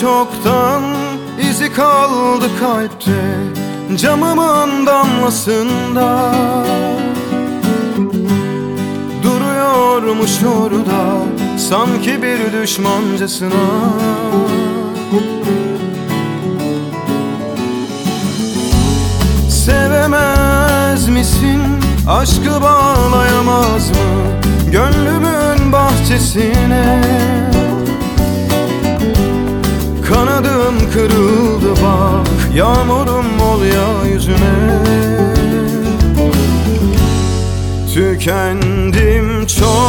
çoktan izi kaldı kalpte Camımın damlasında Duruyormuş orada Sanki bir düşmancasına Sevemez misin? Aşkı bağlayamaz mı? Gönlümün bahçesine kırıldı bak Yağmurum ol ya yüzüme. Tükendim çok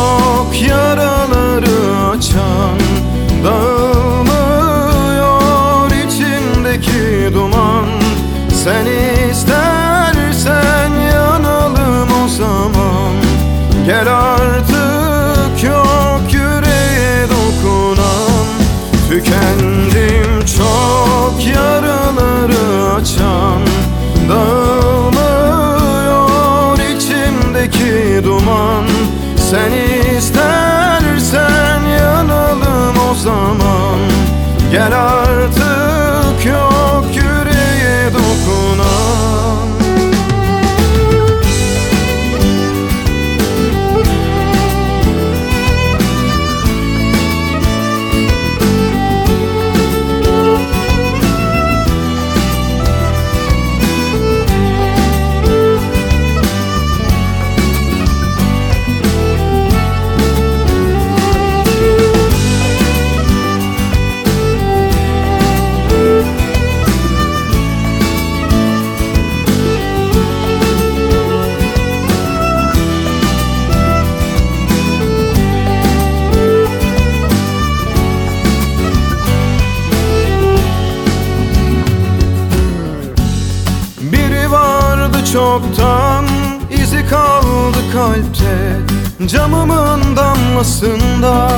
Sen istersen yanalım o zaman. Gel artık yok çoktan izi kaldı kalpte Camımın damlasında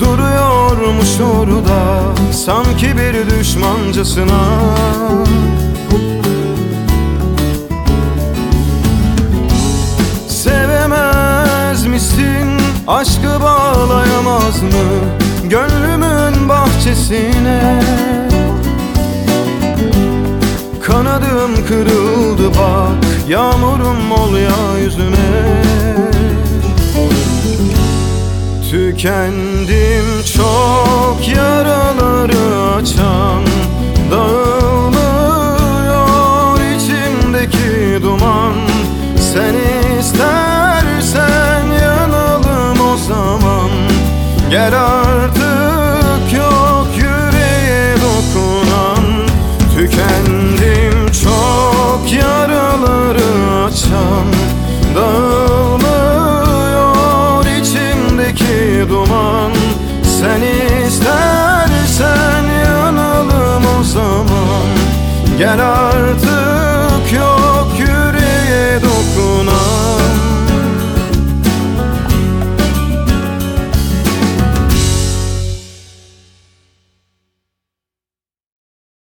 Duruyormuş orada sanki bir düşmancasına Sevemez misin? Aşkı bağlayamaz mı? Gönlümün bahçesine kırıldı bak Yağmurum ol ya yüzüme Tükendim çok yaraları açan Dağılmıyor içimdeki duman. Sen istersen yanalım o zaman. Gel artık Gel artık yok yüreğe dokunan.